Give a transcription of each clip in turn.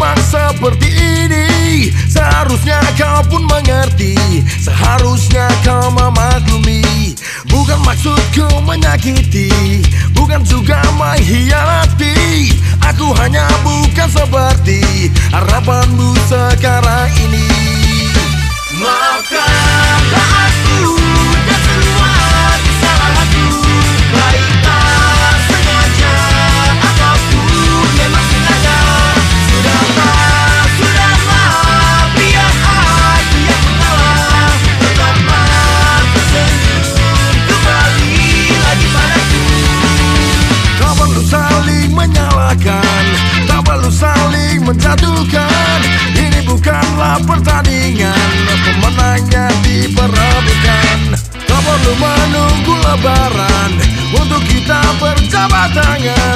memang seperti ini? Seharusnya kau pun mengerti. Seharusnya kau memaklumi. Bukan maksudku menyakiti. Bukan juga mengkhianati. Aku hanya bukan seperti Harapanmu sekarang ini. Maafkan menjatuhkan Ini bukanlah pertandingan Pemenangnya diperebutkan Tak perlu menunggu lebaran Untuk kita berjabat tangan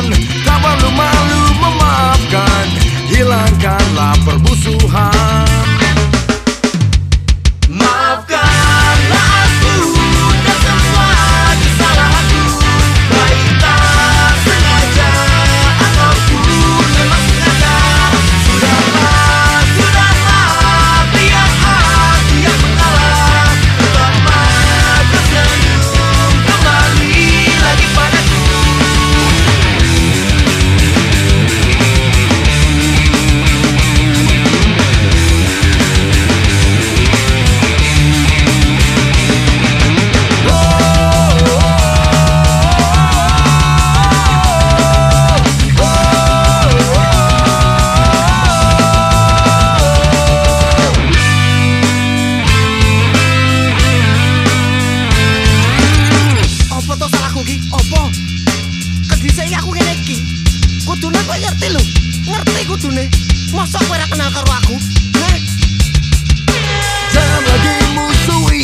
Ngerti kudune Masa kowe ora kenal karo aku? Heh. Jangan lagi musuhi